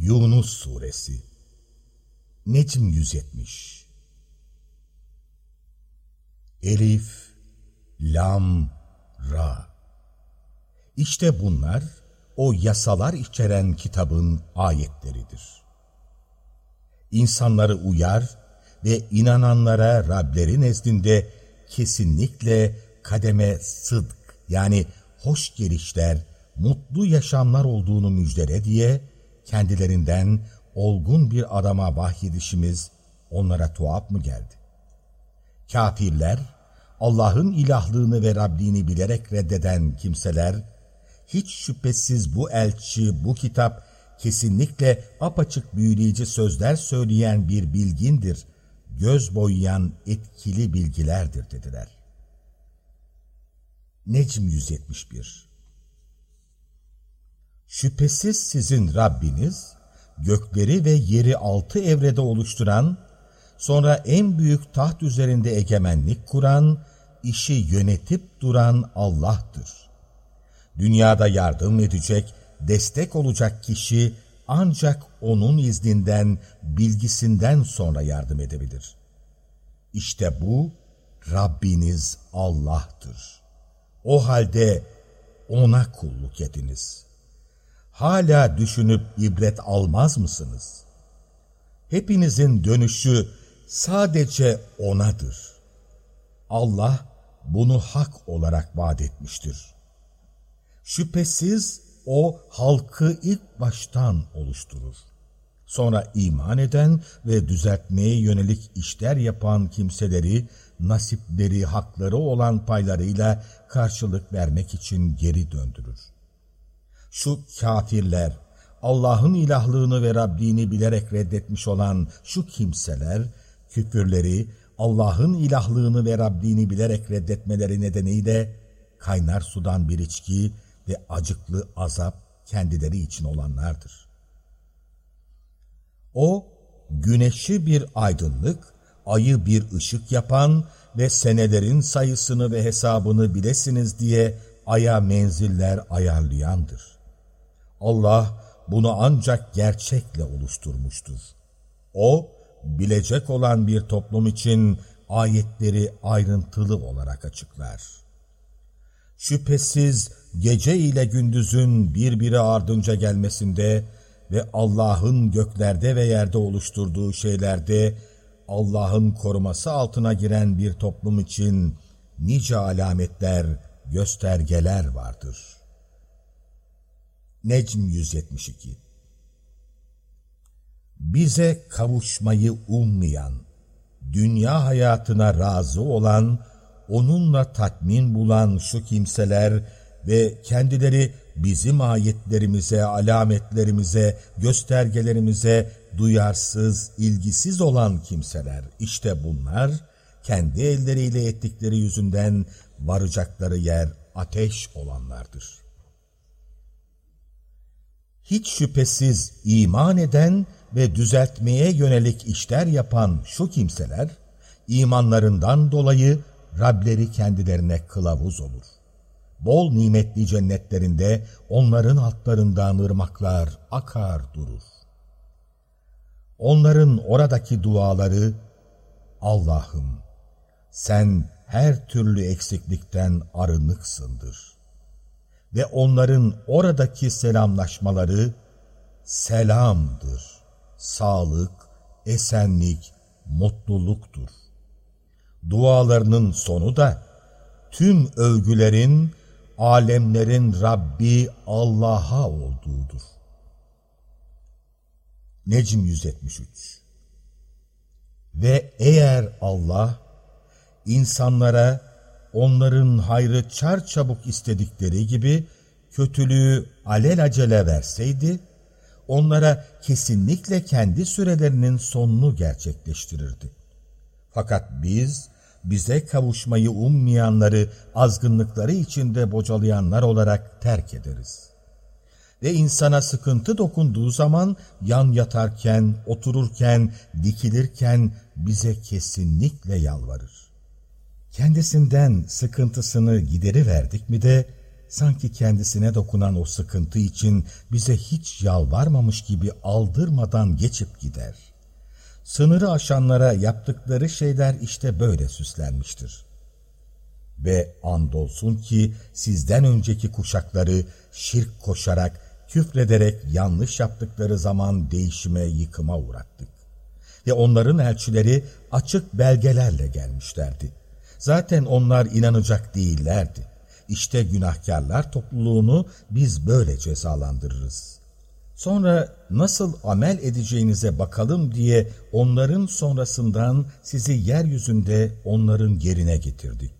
Yunus Suresi. Necm 170 Elif, Lam, Ra. İşte bunlar o yasalar içeren kitabın ayetleridir. İnsanları uyar ve inananlara Rableri nezdinde kesinlikle kademe sıdk yani hoş gelişler, mutlu yaşamlar olduğunu müjdele diye kendilerinden olgun bir adama vahyedişimiz onlara tuhaf mı geldi? Kafirler, Allah'ın ilahlığını ve Rabbini bilerek reddeden kimseler, hiç şüphesiz bu elçi, bu kitap kesinlikle apaçık büyüleyici sözler söyleyen bir bilgindir, göz boyayan etkili bilgilerdir dediler. Necm 171 Şüphesiz sizin Rabbiniz, gökleri ve yeri altı evrede oluşturan, sonra en büyük taht üzerinde egemenlik kuran, işi yönetip duran Allah'tır. Dünyada yardım edecek, destek olacak kişi ancak O'nun izninden, bilgisinden sonra yardım edebilir. İşte bu Rabbiniz Allah'tır. O halde O'na kulluk ediniz.'' Hala düşünüp ibret almaz mısınız? Hepinizin dönüşü sadece O'nadır. Allah bunu hak olarak vaat etmiştir. Şüphesiz O halkı ilk baştan oluşturur. Sonra iman eden ve düzeltmeye yönelik işler yapan kimseleri nasipleri, hakları olan paylarıyla karşılık vermek için geri döndürür şu kafirler, Allah'ın ilahlığını ve Rabbini bilerek reddetmiş olan şu kimseler, küfürleri, Allah'ın ilahlığını ve Rabbini bilerek reddetmeleri nedeniyle kaynar sudan bir içki ve acıklı azap kendileri için olanlardır. O, güneşi bir aydınlık, ayı bir ışık yapan ve senelerin sayısını ve hesabını bilesiniz diye aya menziller ayarlayandır. Allah bunu ancak gerçekle oluşturmuştur. O, bilecek olan bir toplum için ayetleri ayrıntılı olarak açıklar. Şüphesiz gece ile gündüzün birbiri ardınca gelmesinde ve Allah'ın göklerde ve yerde oluşturduğu şeylerde Allah'ın koruması altına giren bir toplum için nice alametler, göstergeler vardır.'' Necm 172 Bize kavuşmayı ummayan, dünya hayatına razı olan, onunla tatmin bulan şu kimseler ve kendileri bizim ayetlerimize, alametlerimize, göstergelerimize duyarsız, ilgisiz olan kimseler, işte bunlar kendi elleriyle ettikleri yüzünden varacakları yer ateş olanlardır hiç şüphesiz iman eden ve düzeltmeye yönelik işler yapan şu kimseler, imanlarından dolayı Rableri kendilerine kılavuz olur. Bol nimetli cennetlerinde onların altlarından ırmaklar akar durur. Onların oradaki duaları, Allah'ım sen her türlü eksiklikten arınıksındır ve onların oradaki selamlaşmaları selamdır, sağlık, esenlik, mutluluktur. Dualarının sonu da tüm övgülerin, alemlerin Rabbi Allah'a olduğudur. Necm 173 Ve eğer Allah insanlara onların hayrı çar çabuk istedikleri gibi kötülüğü alelacele verseydi, onlara kesinlikle kendi sürelerinin sonunu gerçekleştirirdi. Fakat biz, bize kavuşmayı ummayanları azgınlıkları içinde bocalayanlar olarak terk ederiz. Ve insana sıkıntı dokunduğu zaman yan yatarken, otururken, dikilirken bize kesinlikle yalvarır kendisinden sıkıntısını gideri verdik mi de sanki kendisine dokunan o sıkıntı için bize hiç yalvarmamış gibi aldırmadan geçip gider. Sınırı aşanlara yaptıkları şeyler işte böyle süslenmiştir. Ve andolsun ki sizden önceki kuşakları şirk koşarak, küfrederek yanlış yaptıkları zaman değişime, yıkıma uğrattık. Ve onların elçileri açık belgelerle gelmişlerdi. Zaten onlar inanacak değillerdi. İşte günahkarlar topluluğunu biz böyle cezalandırırız. Sonra nasıl amel edeceğinize bakalım diye onların sonrasından sizi yeryüzünde onların yerine getirdik.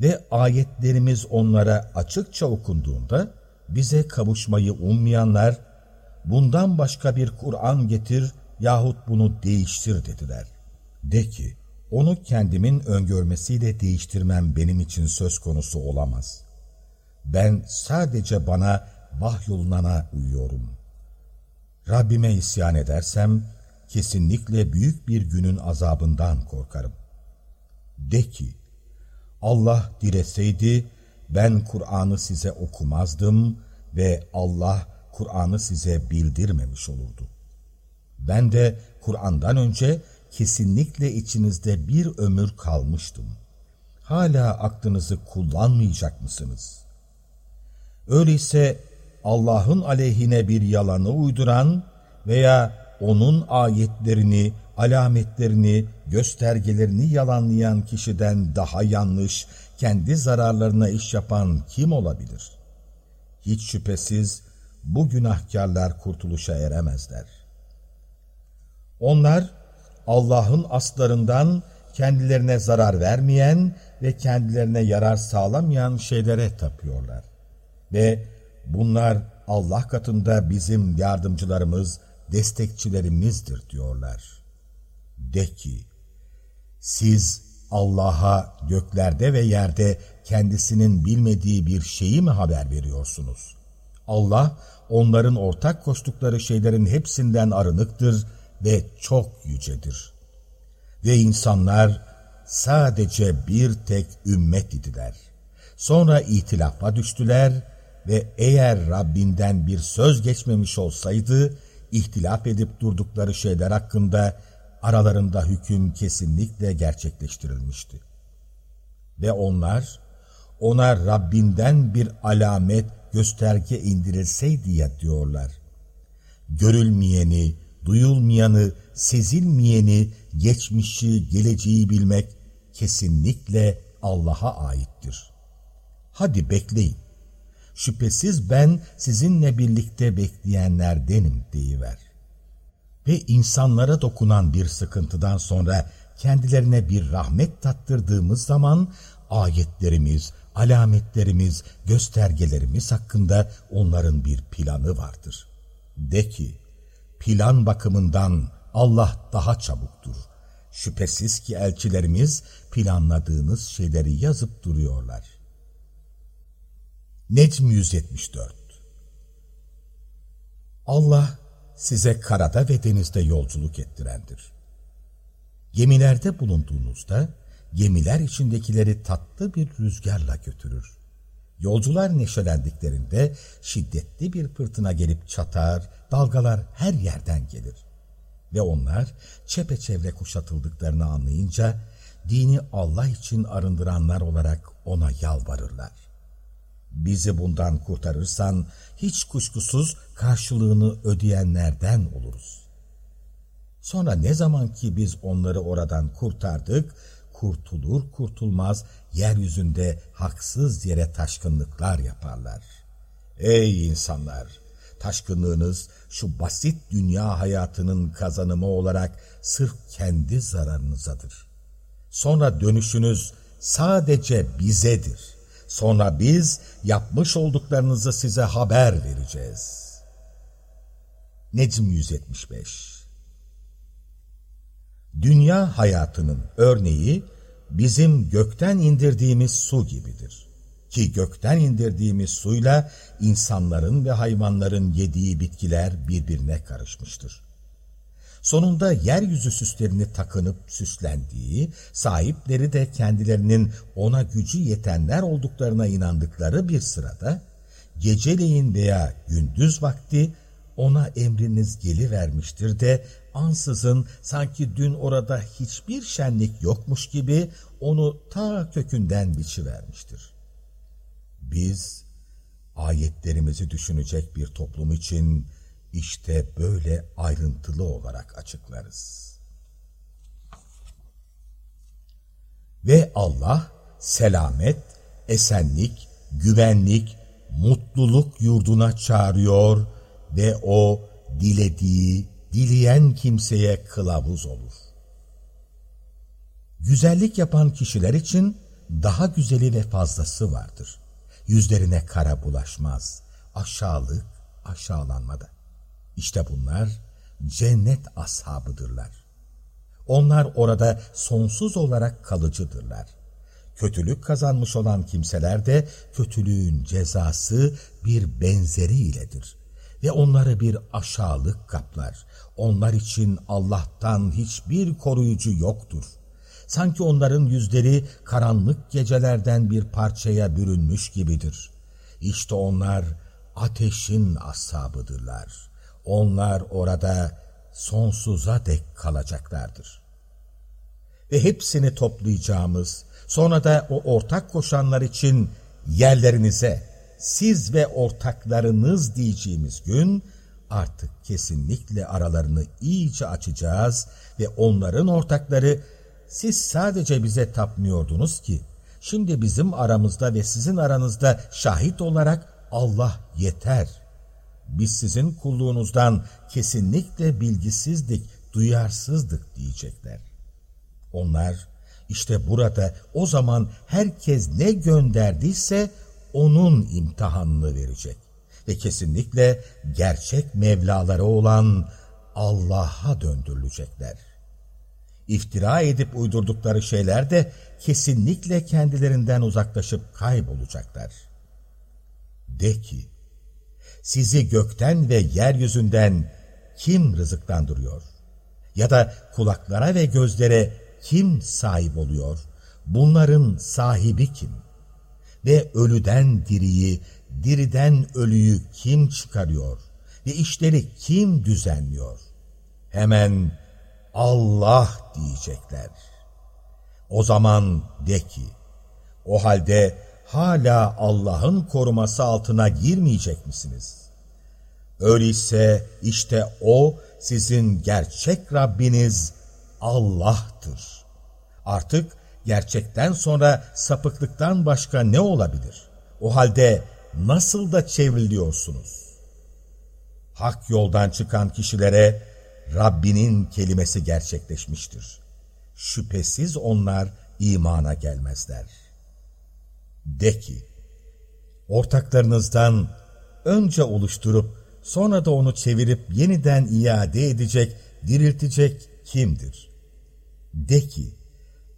Ve ayetlerimiz onlara açıkça okunduğunda bize kavuşmayı ummayanlar bundan başka bir Kur'an getir yahut bunu değiştir dediler. De ki, onu kendimin öngörmesiyle değiştirmem benim için söz konusu olamaz. Ben sadece bana vahyolunana uyuyorum. Rabbime isyan edersem, kesinlikle büyük bir günün azabından korkarım. De ki, Allah dileseydi, ben Kur'an'ı size okumazdım ve Allah Kur'an'ı size bildirmemiş olurdu. Ben de Kur'an'dan önce kesinlikle içinizde bir ömür kalmıştım. Hala aklınızı kullanmayacak mısınız? Öyleyse Allah'ın aleyhine bir yalanı uyduran veya onun ayetlerini, alametlerini, göstergelerini yalanlayan kişiden daha yanlış, kendi zararlarına iş yapan kim olabilir? Hiç şüphesiz bu günahkarlar kurtuluşa eremezler. Onlar Allah'ın aslarından kendilerine zarar vermeyen ve kendilerine yarar sağlamayan şeylere tapıyorlar. Ve bunlar Allah katında bizim yardımcılarımız, destekçilerimizdir diyorlar. De ki, siz Allah'a göklerde ve yerde kendisinin bilmediği bir şeyi mi haber veriyorsunuz? Allah onların ortak koştukları şeylerin hepsinden arınıktır ve çok yücedir. Ve insanlar sadece bir tek ümmet idiler. Sonra itilafa düştüler ve eğer Rabbinden bir söz geçmemiş olsaydı, ihtilaf edip durdukları şeyler hakkında aralarında hüküm kesinlikle gerçekleştirilmişti. Ve onlar, ona Rabbinden bir alamet, gösterge indirilseydi ya diyorlar. Görülmeyeni, duyulmayanı, sezilmeyeni, geçmişi, geleceği bilmek kesinlikle Allah'a aittir. Hadi bekleyin. Şüphesiz ben sizinle birlikte bekleyenlerdenim deyiver. Ve insanlara dokunan bir sıkıntıdan sonra kendilerine bir rahmet tattırdığımız zaman ayetlerimiz, alametlerimiz, göstergelerimiz hakkında onların bir planı vardır. De ki, plan bakımından Allah daha çabuktur. Şüphesiz ki elçilerimiz planladığınız şeyleri yazıp duruyorlar. Necm 174 Allah size karada ve denizde yolculuk ettirendir. Gemilerde bulunduğunuzda gemiler içindekileri tatlı bir rüzgarla götürür. Yolcular neşelendiklerinde şiddetli bir fırtına gelip çatar, dalgalar her yerden gelir. Ve onlar çepeçevre kuşatıldıklarını anlayınca dini Allah için arındıranlar olarak ona yalvarırlar. Bizi bundan kurtarırsan hiç kuşkusuz karşılığını ödeyenlerden oluruz. Sonra ne zaman ki biz onları oradan kurtardık, kurtulur kurtulmaz yeryüzünde haksız yere taşkınlıklar yaparlar. Ey insanlar! Taşkınlığınız şu basit dünya hayatının kazanımı olarak sırf kendi zararınızadır. Sonra dönüşünüz sadece bizedir. Sonra biz yapmış olduklarınızı size haber vereceğiz. Necm 175 Dünya hayatının örneği bizim gökten indirdiğimiz su gibidir. Ki gökten indirdiğimiz suyla insanların ve hayvanların yediği bitkiler birbirine karışmıştır. Sonunda yeryüzü süslerini takınıp süslendiği, sahipleri de kendilerinin ona gücü yetenler olduklarına inandıkları bir sırada, geceleyin veya gündüz vakti ona emriniz gelivermiştir de ansızın sanki dün orada hiçbir şenlik yokmuş gibi onu ta kökünden biçivermiştir. Biz ayetlerimizi düşünecek bir toplum için işte böyle ayrıntılı olarak açıklarız. Ve Allah selamet, esenlik, güvenlik, mutluluk yurduna çağırıyor ve o dilediği, dileyen kimseye kılavuz olur. Güzellik yapan kişiler için daha güzeli ve fazlası vardır. Yüzlerine kara bulaşmaz, aşağılık aşağılanmada. İşte bunlar cennet ashabıdırlar. Onlar orada sonsuz olarak kalıcıdırlar. Kötülük kazanmış olan kimseler de kötülüğün cezası bir benzeri iledir. Ve onları bir aşağılık kaplar. Onlar için Allah'tan hiçbir koruyucu yoktur. Sanki onların yüzleri karanlık gecelerden bir parçaya bürünmüş gibidir. İşte onlar ateşin ashabıdırlar. Onlar orada sonsuza dek kalacaklardır. Ve hepsini toplayacağımız, sonra da o ortak koşanlar için yerlerinize, siz ve ortaklarınız diyeceğimiz gün, artık kesinlikle aralarını iyice açacağız ve onların ortakları, siz sadece bize tapmıyordunuz ki, şimdi bizim aramızda ve sizin aranızda şahit olarak Allah yeter.'' biz sizin kulluğunuzdan kesinlikle bilgisizdik, duyarsızdık diyecekler. Onlar işte burada o zaman herkes ne gönderdiyse onun imtihanını verecek. Ve kesinlikle gerçek Mevlaları olan Allah'a döndürülecekler. İftira edip uydurdukları şeyler de kesinlikle kendilerinden uzaklaşıp kaybolacaklar. De ki, sizi gökten ve yeryüzünden kim rızıklandırıyor? Ya da kulaklara ve gözlere kim sahip oluyor? Bunların sahibi kim? Ve ölüden diriyi, diriden ölüyü kim çıkarıyor? Ve işleri kim düzenliyor? Hemen Allah diyecekler. O zaman de ki, o halde hala Allah'ın koruması altına girmeyecek misiniz? Öyleyse işte O sizin gerçek Rabbiniz Allah'tır. Artık gerçekten sonra sapıklıktan başka ne olabilir? O halde nasıl da çevriliyorsunuz? Hak yoldan çıkan kişilere Rabbinin kelimesi gerçekleşmiştir. Şüphesiz onlar imana gelmezler.'' De ki, ortaklarınızdan önce oluşturup sonra da onu çevirip yeniden iade edecek, diriltecek kimdir? De ki,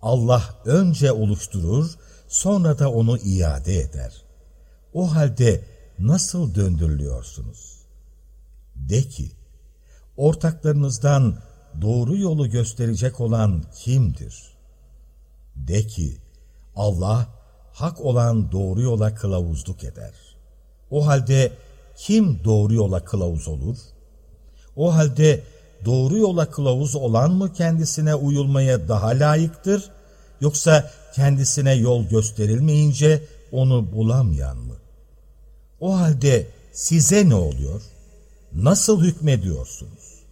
Allah önce oluşturur, sonra da onu iade eder. O halde nasıl döndürülüyorsunuz? De ki, ortaklarınızdan doğru yolu gösterecek olan kimdir? De ki, Allah hak olan doğru yola kılavuzluk eder. O halde kim doğru yola kılavuz olur? O halde doğru yola kılavuz olan mı kendisine uyulmaya daha layıktır, yoksa kendisine yol gösterilmeyince onu bulamayan mı? O halde size ne oluyor? Nasıl hükmediyorsunuz?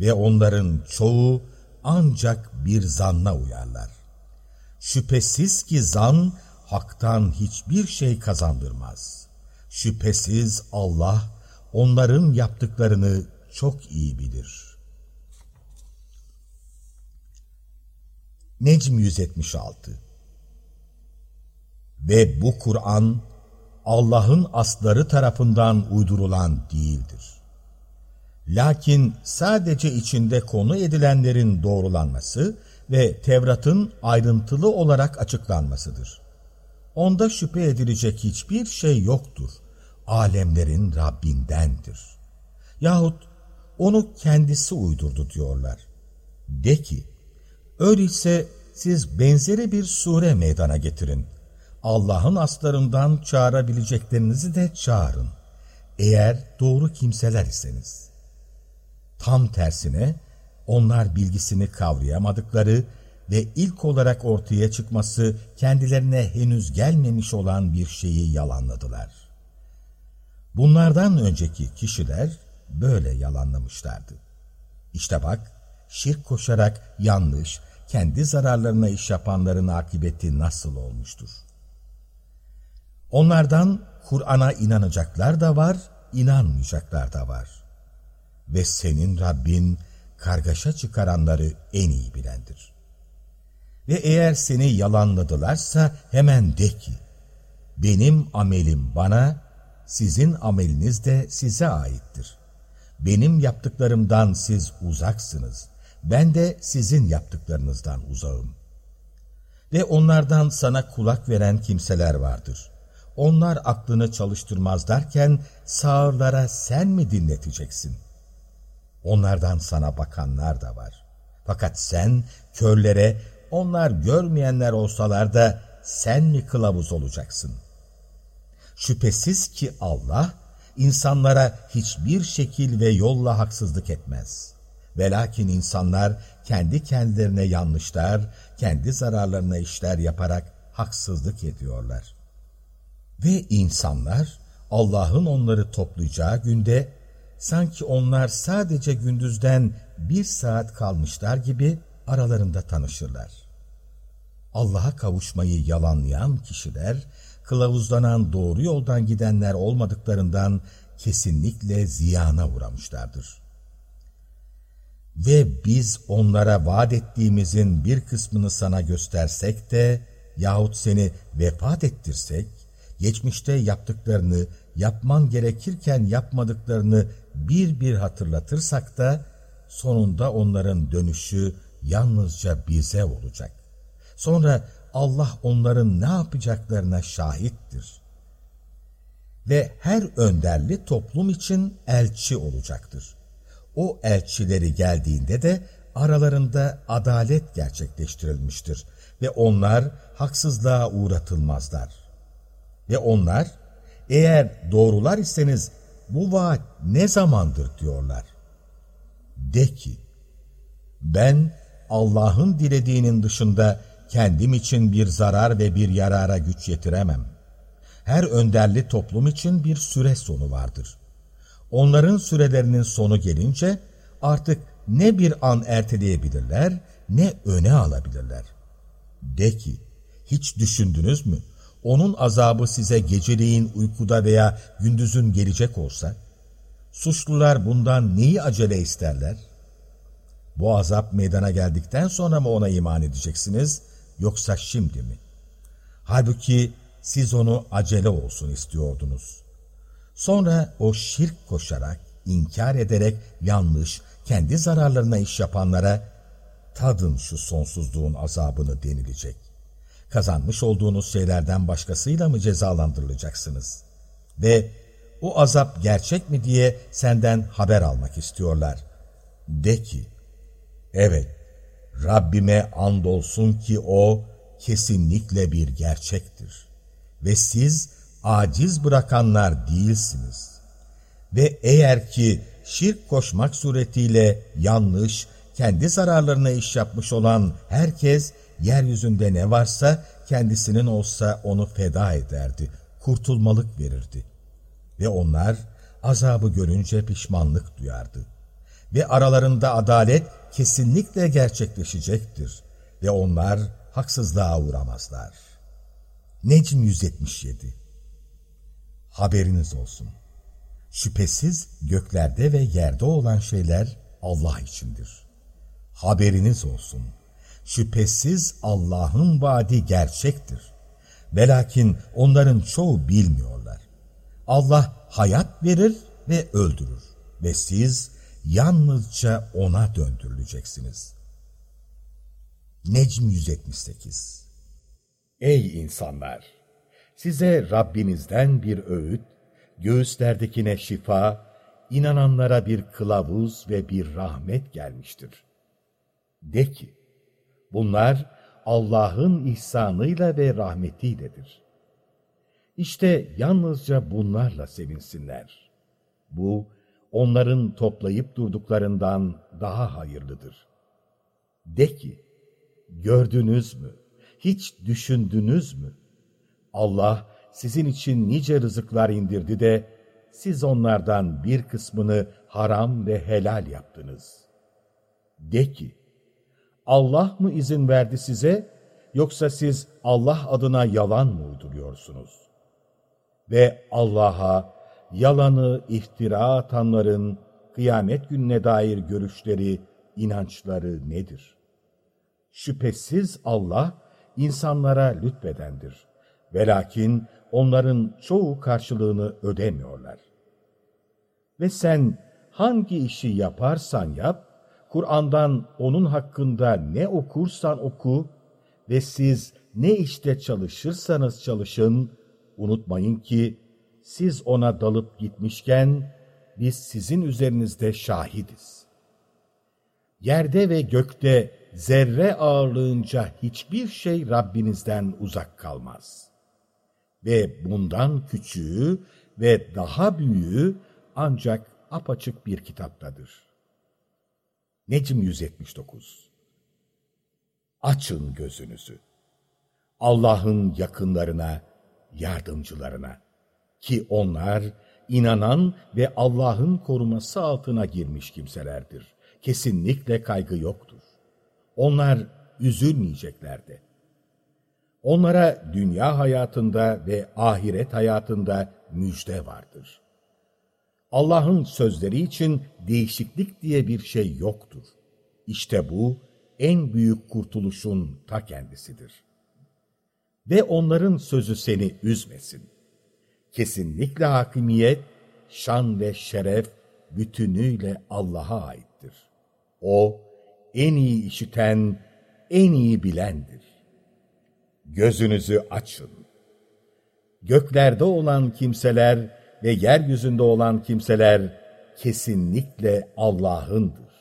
Ve onların çoğu ancak bir zanna uyarlar. Şüphesiz ki zan haktan hiçbir şey kazandırmaz. Şüphesiz Allah onların yaptıklarını çok iyi bilir. Necm 176 Ve bu Kur'an Allah'ın asları tarafından uydurulan değildir. Lakin sadece içinde konu edilenlerin doğrulanması ve Tevrat'ın ayrıntılı olarak açıklanmasıdır. Onda şüphe edilecek hiçbir şey yoktur. Alemlerin Rabbindendir. Yahut onu kendisi uydurdu diyorlar. De ki, öyleyse siz benzeri bir sure meydana getirin. Allah'ın aslarından çağırabileceklerinizi de çağırın. Eğer doğru kimseler iseniz. Tam tersine onlar bilgisini kavrayamadıkları ve ilk olarak ortaya çıkması kendilerine henüz gelmemiş olan bir şeyi yalanladılar. Bunlardan önceki kişiler böyle yalanlamışlardı. İşte bak, şirk koşarak yanlış, kendi zararlarına iş yapanların akıbeti nasıl olmuştur? Onlardan Kur'an'a inanacaklar da var, inanmayacaklar da var. Ve senin Rabbin kargaşa çıkaranları en iyi bilendir. Ve eğer seni yalanladılarsa hemen de ki, benim amelim bana, sizin ameliniz de size aittir. Benim yaptıklarımdan siz uzaksınız. Ben de sizin yaptıklarınızdan uzağım. Ve onlardan sana kulak veren kimseler vardır. Onlar aklını çalıştırmaz derken sağırlara sen mi dinleteceksin? Onlardan sana bakanlar da var. Fakat sen körlere onlar görmeyenler olsalar da sen mi kılavuz olacaksın? Şüphesiz ki Allah insanlara hiçbir şekil ve yolla haksızlık etmez. Velakin insanlar kendi kendilerine yanlışlar, kendi zararlarına işler yaparak haksızlık ediyorlar. Ve insanlar Allah'ın onları toplayacağı günde sanki onlar sadece gündüzden bir saat kalmışlar gibi aralarında tanışırlar. Allah'a kavuşmayı yalanlayan kişiler, kılavuzlanan doğru yoldan gidenler olmadıklarından kesinlikle ziyana uğramışlardır. Ve biz onlara vaat ettiğimizin bir kısmını sana göstersek de yahut seni vefat ettirsek, geçmişte yaptıklarını, yapman gerekirken yapmadıklarını bir bir hatırlatırsak da sonunda onların dönüşü yalnızca bize olacak. Sonra Allah onların ne yapacaklarına şahittir. Ve her önderli toplum için elçi olacaktır. O elçileri geldiğinde de aralarında adalet gerçekleştirilmiştir ve onlar haksızlığa uğratılmazlar. Ve onlar eğer doğrular iseniz bu vaat ne zamandır diyorlar. De ki ben Allah'ın dilediğinin dışında kendim için bir zarar ve bir yarara güç yetiremem. Her önderli toplum için bir süre sonu vardır. Onların sürelerinin sonu gelince artık ne bir an erteleyebilirler ne öne alabilirler. De ki, hiç düşündünüz mü? Onun azabı size geceleyin uykuda veya gündüzün gelecek olsa, suçlular bundan neyi acele isterler? Bu azap meydana geldikten sonra mı ona iman edeceksiniz, yoksa şimdi mi? Halbuki siz onu acele olsun istiyordunuz. Sonra o şirk koşarak, inkar ederek yanlış, kendi zararlarına iş yapanlara tadın şu sonsuzluğun azabını denilecek. Kazanmış olduğunuz şeylerden başkasıyla mı cezalandırılacaksınız? Ve o azap gerçek mi diye senden haber almak istiyorlar. De ki, evet, Rabbime andolsun ki o kesinlikle bir gerçektir. Ve siz aciz bırakanlar değilsiniz. Ve eğer ki şirk koşmak suretiyle yanlış, kendi zararlarına iş yapmış olan herkes yeryüzünde ne varsa kendisinin olsa onu feda ederdi, kurtulmalık verirdi. Ve onlar azabı görünce pişmanlık duyardı. Ve aralarında adalet kesinlikle gerçekleşecektir. Ve onlar haksızlığa uğramazlar. Necm 177 Haberiniz olsun. Şüphesiz göklerde ve yerde olan şeyler Allah içindir. Haberiniz olsun. Şüphesiz Allah'ın vaadi gerçektir. Velakin onların çoğu bilmiyorlar. Allah hayat verir ve öldürür ve siz yalnızca ona döndürüleceksiniz. Necm 178 Ey insanlar! Size Rabbinizden bir öğüt, göğüslerdekine şifa, inananlara bir kılavuz ve bir rahmet gelmiştir. De ki, bunlar Allah'ın ihsanıyla ve rahmetiyledir. İşte yalnızca bunlarla sevinsinler. Bu, onların toplayıp durduklarından daha hayırlıdır. De ki, gördünüz mü, hiç düşündünüz mü? Allah sizin için nice rızıklar indirdi de, siz onlardan bir kısmını haram ve helal yaptınız. De ki, Allah mı izin verdi size, yoksa siz Allah adına yalan mı uyduruyorsunuz? Ve Allah'a yalanı iftira atanların kıyamet gününe dair görüşleri, inançları nedir? Şüphesiz Allah insanlara lütfedendir. Velakin onların çoğu karşılığını ödemiyorlar. Ve sen hangi işi yaparsan yap, Kur'an'dan onun hakkında ne okursan oku ve siz ne işte çalışırsanız çalışın, unutmayın ki siz ona dalıp gitmişken biz sizin üzerinizde şahidiz. Yerde ve gökte zerre ağırlığınca hiçbir şey Rabbinizden uzak kalmaz. Ve bundan küçüğü ve daha büyüğü ancak apaçık bir kitaptadır. Necm 179 Açın gözünüzü. Allah'ın yakınlarına, yardımcılarına ki onlar inanan ve Allah'ın koruması altına girmiş kimselerdir. Kesinlikle kaygı yoktur. Onlar üzülmeyeceklerdi. Onlara dünya hayatında ve ahiret hayatında müjde vardır. Allah'ın sözleri için değişiklik diye bir şey yoktur. İşte bu en büyük kurtuluşun ta kendisidir. Ve onların sözü seni üzmesin. Kesinlikle hakimiyet, şan ve şeref bütünüyle Allah'a aittir. O, en iyi işiten, en iyi bilendir. Gözünüzü açın. Göklerde olan kimseler ve yeryüzünde olan kimseler kesinlikle Allah'ındır.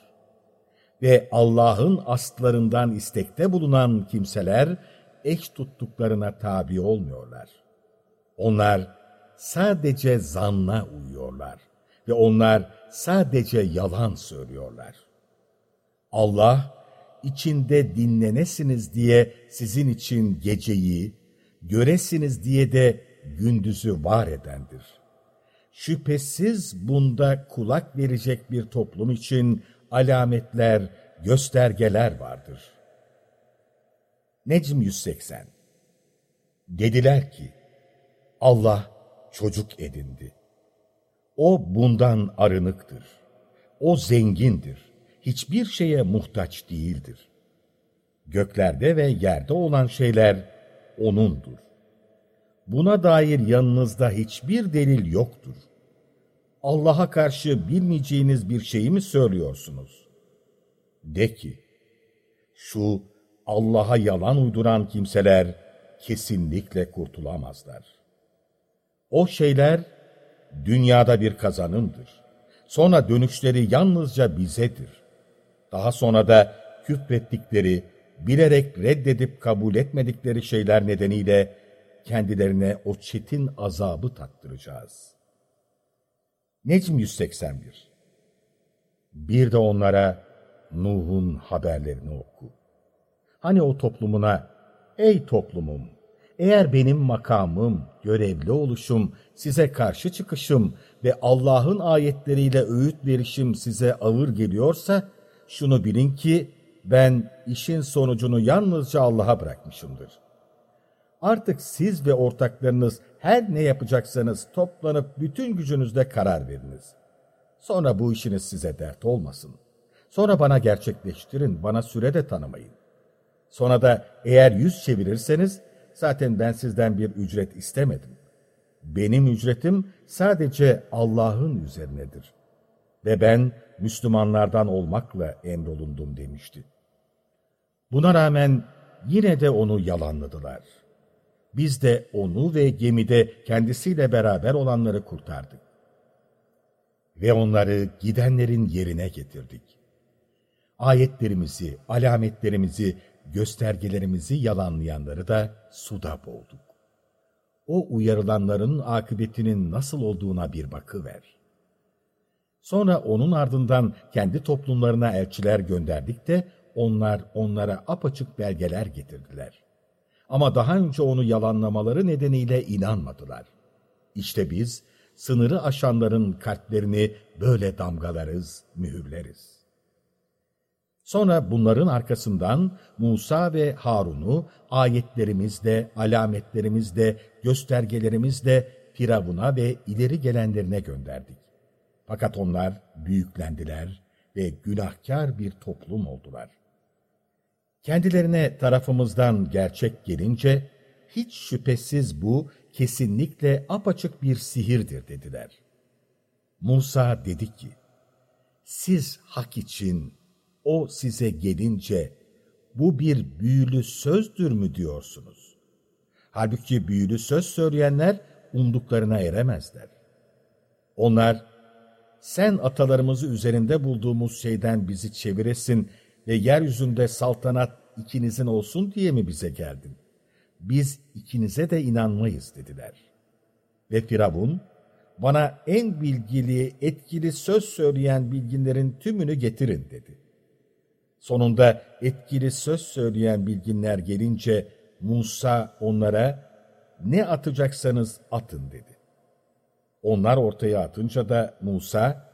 Ve Allah'ın astlarından istekte bulunan kimseler eş tuttuklarına tabi olmuyorlar. Onlar sadece zanna uyuyorlar ve onlar sadece yalan söylüyorlar. Allah, içinde dinlenesiniz diye sizin için geceyi, göresiniz diye de gündüzü var edendir. Şüphesiz bunda kulak verecek bir toplum için alametler, göstergeler vardır. Necm 180 Dediler ki, Allah çocuk edindi. O bundan arınıktır. O zengindir hiçbir şeye muhtaç değildir. Göklerde ve yerde olan şeyler O'nundur. Buna dair yanınızda hiçbir delil yoktur. Allah'a karşı bilmeyeceğiniz bir şeyi mi söylüyorsunuz? De ki, şu Allah'a yalan uyduran kimseler kesinlikle kurtulamazlar. O şeyler dünyada bir kazanımdır. Sonra dönüşleri yalnızca bizedir. Daha sonra da küfrettikleri, bilerek reddedip kabul etmedikleri şeyler nedeniyle kendilerine o çetin azabı tattıracağız. Necm 181 Bir de onlara Nuh'un haberlerini oku. Hani o toplumuna, ey toplumum, eğer benim makamım, görevli oluşum, size karşı çıkışım ve Allah'ın ayetleriyle öğüt verişim size ağır geliyorsa, şunu bilin ki ben işin sonucunu yalnızca Allah'a bırakmışımdır. Artık siz ve ortaklarınız her ne yapacaksanız toplanıp bütün gücünüzle karar veriniz. Sonra bu işiniz size dert olmasın. Sonra bana gerçekleştirin, bana süre de tanımayın. Sonra da eğer yüz çevirirseniz zaten ben sizden bir ücret istemedim. Benim ücretim sadece Allah'ın üzerinedir. Ve ben Müslümanlardan olmakla emrolundum demişti. Buna rağmen yine de onu yalanladılar. Biz de onu ve gemide kendisiyle beraber olanları kurtardık. Ve onları gidenlerin yerine getirdik. Ayetlerimizi, alametlerimizi, göstergelerimizi yalanlayanları da suda boğduk. O uyarılanların akıbetinin nasıl olduğuna bir bakıver. Sonra onun ardından kendi toplumlarına elçiler gönderdik de onlar onlara apaçık belgeler getirdiler. Ama daha önce onu yalanlamaları nedeniyle inanmadılar. İşte biz sınırı aşanların kalplerini böyle damgalarız, mühürleriz. Sonra bunların arkasından Musa ve Harun'u ayetlerimizle, alametlerimizle, göstergelerimizle Firavun'a ve ileri gelenlerine gönderdik. Fakat onlar büyüklendiler ve günahkar bir toplum oldular. Kendilerine tarafımızdan gerçek gelince, hiç şüphesiz bu kesinlikle apaçık bir sihirdir dediler. Musa dedi ki, siz hak için o size gelince bu bir büyülü sözdür mü diyorsunuz? Halbuki büyülü söz söyleyenler umduklarına eremezler. Onlar, sen atalarımızı üzerinde bulduğumuz şeyden bizi çeviresin ve yeryüzünde saltanat ikinizin olsun diye mi bize geldin? Biz ikinize de inanmayız dediler. Ve Firavun, bana en bilgili, etkili söz söyleyen bilginlerin tümünü getirin dedi. Sonunda etkili söz söyleyen bilginler gelince Musa onlara ne atacaksanız atın dedi. Onlar ortaya atınca da Musa,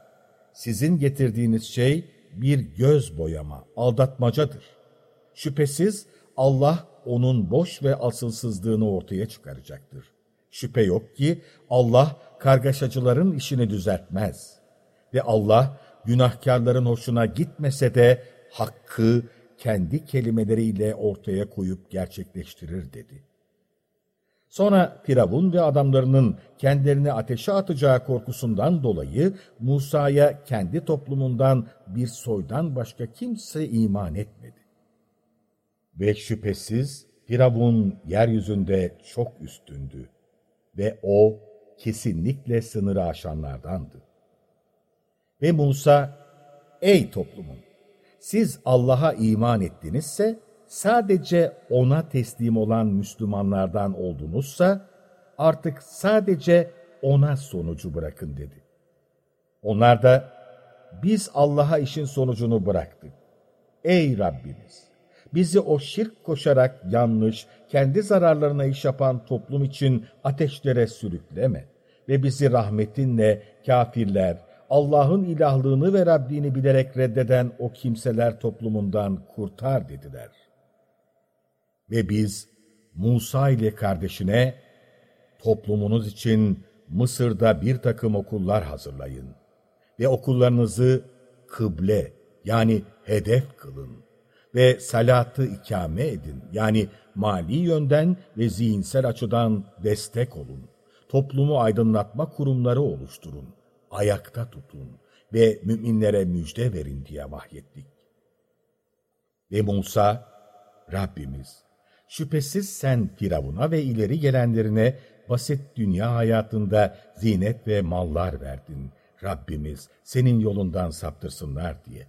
sizin getirdiğiniz şey bir göz boyama, aldatmacadır. Şüphesiz Allah onun boş ve asılsızlığını ortaya çıkaracaktır. Şüphe yok ki Allah kargaşacıların işini düzeltmez. Ve Allah günahkarların hoşuna gitmese de hakkı kendi kelimeleriyle ortaya koyup gerçekleştirir dedi. Sonra Firavun ve adamlarının kendilerini ateşe atacağı korkusundan dolayı Musa'ya kendi toplumundan bir soydan başka kimse iman etmedi. Ve şüphesiz Firavun yeryüzünde çok üstündü ve o kesinlikle sınırı aşanlardandı. Ve Musa, ey toplumum! Siz Allah'a iman ettinizse, sadece O'na teslim olan Müslümanlardan oldunuzsa, artık sadece O'na sonucu bırakın dedi. Onlar da, biz Allah'a işin sonucunu bıraktık. Ey Rabbimiz! Bizi o şirk koşarak yanlış, kendi zararlarına iş yapan toplum için ateşlere sürükleme ve bizi rahmetinle kafirler, Allah'ın ilahlığını ve Rabbini bilerek reddeden o kimseler toplumundan kurtar dediler. Ve biz Musa ile kardeşine toplumunuz için Mısır'da bir takım okullar hazırlayın ve okullarınızı kıble yani hedef kılın ve salatı ikame edin yani mali yönden ve zihinsel açıdan destek olun. Toplumu aydınlatma kurumları oluşturun ayakta tutun ve müminlere müjde verin diye vahyettik. Ve Musa, Rabbimiz, şüphesiz sen Firavun'a ve ileri gelenlerine basit dünya hayatında zinet ve mallar verdin. Rabbimiz senin yolundan saptırsınlar diye.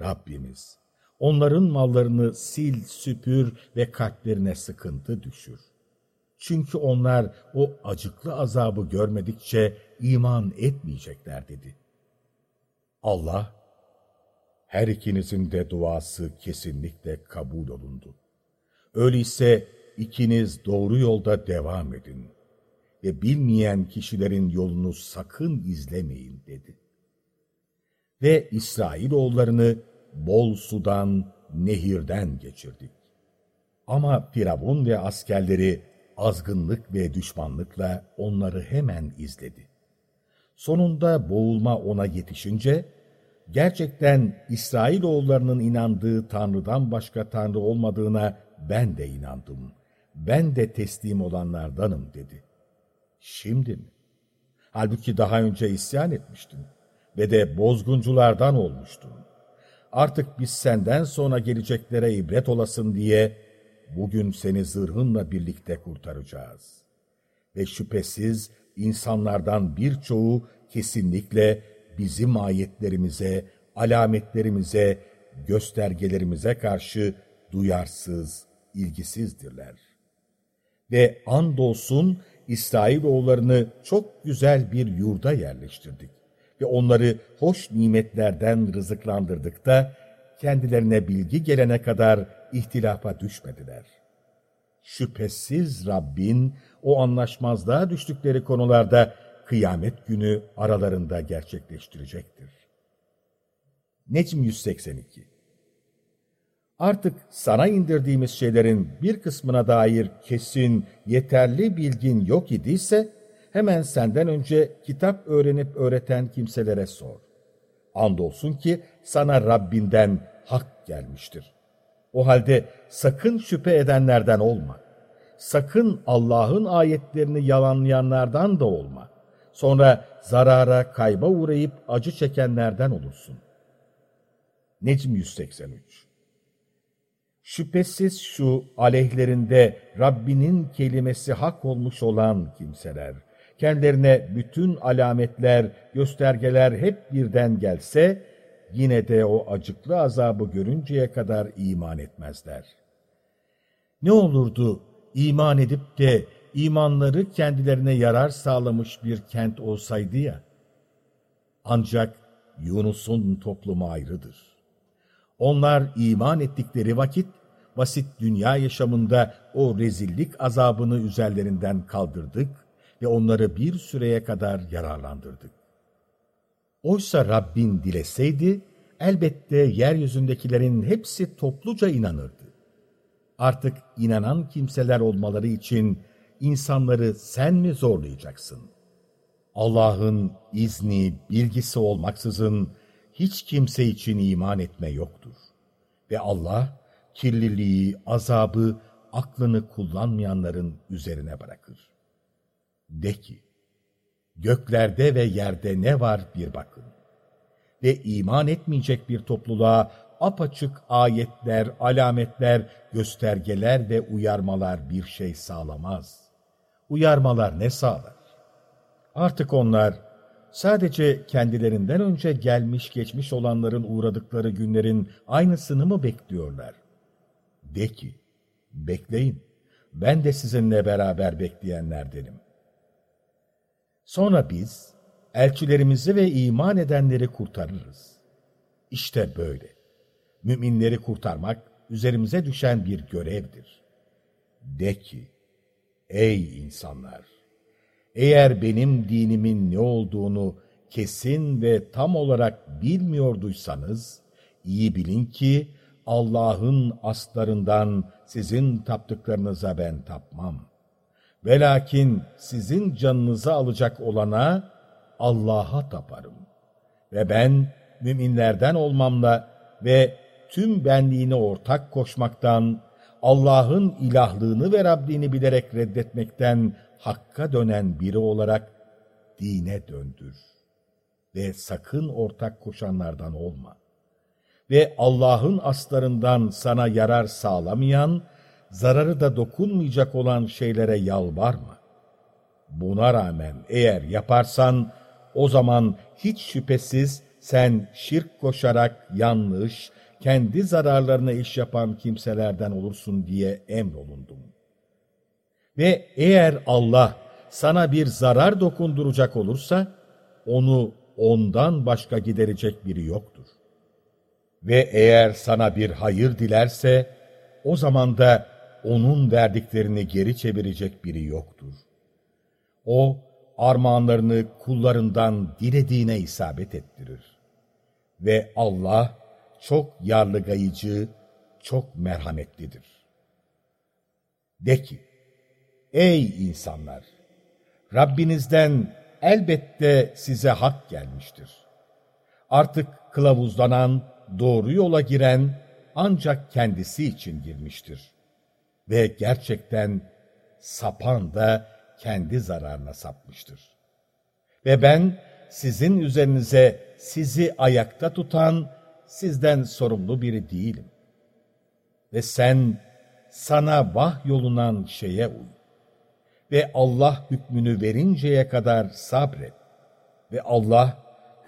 Rabbimiz, onların mallarını sil, süpür ve kalplerine sıkıntı düşür. Çünkü onlar o acıklı azabı görmedikçe iman etmeyecekler dedi. Allah, her ikinizin de duası kesinlikle kabul olundu. Öyleyse ikiniz doğru yolda devam edin ve bilmeyen kişilerin yolunu sakın izlemeyin dedi. Ve İsrailoğullarını bol sudan, nehirden geçirdik. Ama Firavun ve askerleri azgınlık ve düşmanlıkla onları hemen izledi. Sonunda boğulma ona yetişince, gerçekten İsrailoğullarının inandığı Tanrı'dan başka Tanrı olmadığına ben de inandım. Ben de teslim olanlardanım dedi. Şimdi mi? Halbuki daha önce isyan etmiştin ve de bozgunculardan olmuştun. Artık biz senden sonra geleceklere ibret olasın diye bugün seni zırhınla birlikte kurtaracağız. Ve şüphesiz insanlardan birçoğu kesinlikle bizim ayetlerimize, alametlerimize, göstergelerimize karşı duyarsız, ilgisizdirler. Ve andolsun İsrailoğullarını çok güzel bir yurda yerleştirdik ve onları hoş nimetlerden rızıklandırdık da kendilerine bilgi gelene kadar ihtilafa düşmediler. Şüphesiz Rabbin o anlaşmazlığa düştükleri konularda kıyamet günü aralarında gerçekleştirecektir. Necm 182 Artık sana indirdiğimiz şeylerin bir kısmına dair kesin, yeterli bilgin yok idiyse, hemen senden önce kitap öğrenip öğreten kimselere sor. Andolsun ki sana Rabbinden hak gelmiştir. O halde sakın şüphe edenlerden olma. Sakın Allah'ın ayetlerini yalanlayanlardan da olma. Sonra zarara, kayba uğrayıp acı çekenlerden olursun. Necm 183 Şüphesiz şu aleyhlerinde Rabbinin kelimesi hak olmuş olan kimseler, kendilerine bütün alametler, göstergeler hep birden gelse, yine de o acıklı azabı görünceye kadar iman etmezler. Ne olurdu iman edip de imanları kendilerine yarar sağlamış bir kent olsaydı ya? Ancak Yunus'un toplumu ayrıdır. Onlar iman ettikleri vakit basit dünya yaşamında o rezillik azabını üzerlerinden kaldırdık ve onları bir süreye kadar yararlandırdık. Oysa Rabbin dileseydi, elbette yeryüzündekilerin hepsi topluca inanırdı. Artık inanan kimseler olmaları için insanları sen mi zorlayacaksın? Allah'ın izni, bilgisi olmaksızın hiç kimse için iman etme yoktur. Ve Allah, kirliliği, azabı, aklını kullanmayanların üzerine bırakır. De ki, göklerde ve yerde ne var bir bakın. Ve iman etmeyecek bir topluluğa apaçık ayetler, alametler, göstergeler ve uyarmalar bir şey sağlamaz. Uyarmalar ne sağlar? Artık onlar sadece kendilerinden önce gelmiş geçmiş olanların uğradıkları günlerin aynısını mı bekliyorlar? De ki, bekleyin, ben de sizinle beraber bekleyenlerdenim. Sonra biz, elçilerimizi ve iman edenleri kurtarırız. İşte böyle. Müminleri kurtarmak üzerimize düşen bir görevdir. De ki, ey insanlar! Eğer benim dinimin ne olduğunu kesin ve tam olarak bilmiyorduysanız, iyi bilin ki Allah'ın aslarından sizin taptıklarınıza ben tapmam. Velakin sizin canınızı alacak olana Allah'a taparım. Ve ben müminlerden olmamla ve tüm benliğine ortak koşmaktan, Allah'ın ilahlığını ve Rabbini bilerek reddetmekten hakka dönen biri olarak dine döndür. Ve sakın ortak koşanlardan olma ve Allah'ın aslarından sana yarar sağlamayan, zararı da dokunmayacak olan şeylere yalvarma. Buna rağmen eğer yaparsan, o zaman hiç şüphesiz sen şirk koşarak yanlış, kendi zararlarına iş yapan kimselerden olursun diye emrolundum. Ve eğer Allah sana bir zarar dokunduracak olursa, onu ondan başka giderecek biri yoktur. Ve eğer sana bir hayır dilerse, o zaman da onun verdiklerini geri çevirecek biri yoktur. O, armağanlarını kullarından dilediğine isabet ettirir. Ve Allah çok yarlıgayıcı, çok merhametlidir. De ki, ey insanlar! Rabbinizden elbette size hak gelmiştir. Artık kılavuzlanan, doğru yola giren ancak kendisi için girmiştir. Ve gerçekten sapan da kendi zararına sapmıştır. Ve ben sizin üzerinize sizi ayakta tutan, sizden sorumlu biri değilim. Ve sen sana vah yolunan şeye uy. Ve Allah hükmünü verinceye kadar sabret. ve Allah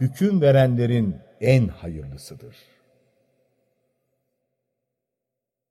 hüküm verenlerin en hayırlısıdır.